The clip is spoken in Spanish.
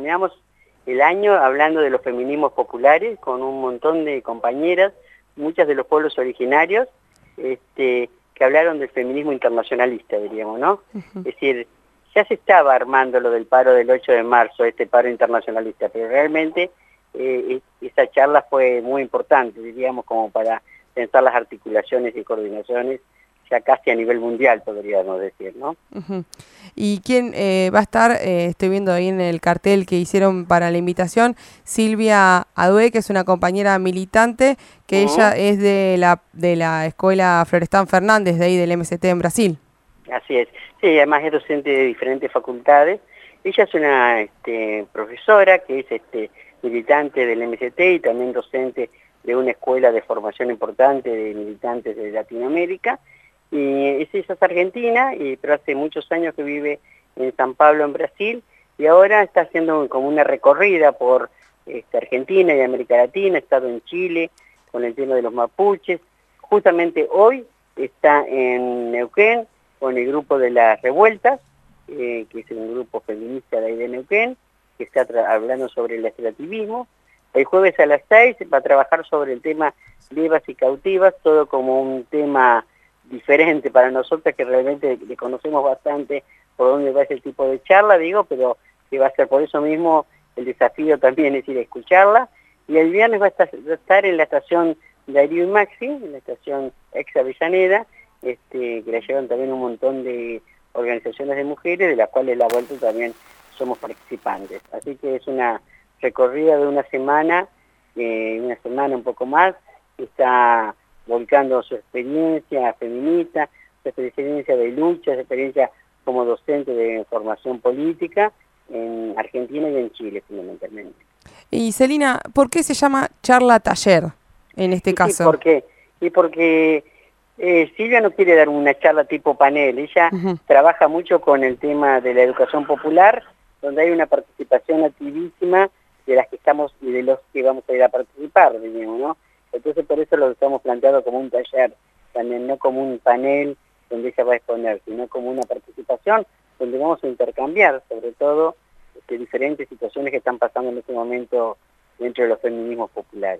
terminamos el año hablando de los feminismos populares con un montón de compañeras, muchas de los pueblos originarios, este, que hablaron del feminismo internacionalista, diríamos, ¿no? Es decir, ya se estaba armando lo del paro del 8 de marzo, este paro internacionalista, pero realmente eh, esa charla fue muy importante, diríamos, como para pensar las articulaciones y coordinaciones ya casi a nivel mundial, podríamos decir, ¿no? ¿Y quién eh, va a estar? Eh, estoy viendo ahí en el cartel que hicieron para la invitación, Silvia Adue, que es una compañera militante, que ella es de la, de la escuela Florestán Fernández, de ahí del MCT en Brasil. Así es, sí, además es docente de diferentes facultades. Ella es una este, profesora que es este, militante del MCT y también docente de una escuela de formación importante de militantes de Latinoamérica y ella es argentina, y, pero hace muchos años que vive en San Pablo, en Brasil, y ahora está haciendo como una recorrida por este, Argentina y América Latina, ha estado en Chile con el tema de los mapuches. Justamente hoy está en Neuquén con el grupo de las revueltas, eh, que es un grupo feminista de ahí de Neuquén, que está hablando sobre el extractivismo. El jueves a las seis va a trabajar sobre el tema vivas y cautivas, todo como un tema diferente para nosotros que realmente le conocemos bastante por dónde va ese tipo de charla, digo, pero que va a ser por eso mismo el desafío también es ir a escucharla. Y el viernes va a estar, en la estación Darío y Maxi, en la estación ex Avellaneda, este, que la llevan también un montón de organizaciones de mujeres, de las cuales la vuelta también somos participantes. Así que es una recorrida de una semana, eh, una semana un poco más, está volcando su experiencia feminista, su experiencia de lucha, su experiencia como docente de formación política en Argentina y en Chile fundamentalmente. Y Celina, ¿por qué se llama charla taller en este caso? porque, y porque eh, Silvia no quiere dar una charla tipo panel, ella trabaja mucho con el tema de la educación popular, donde hay una participación activísima de las que estamos y de los que vamos a ir a participar, digamos, ¿no? Entonces por eso lo estamos planteando como un taller, también no como un panel donde ella va a exponer, sino como una participación donde vamos a intercambiar sobre todo este, diferentes situaciones que están pasando en este momento dentro de los feminismos populares.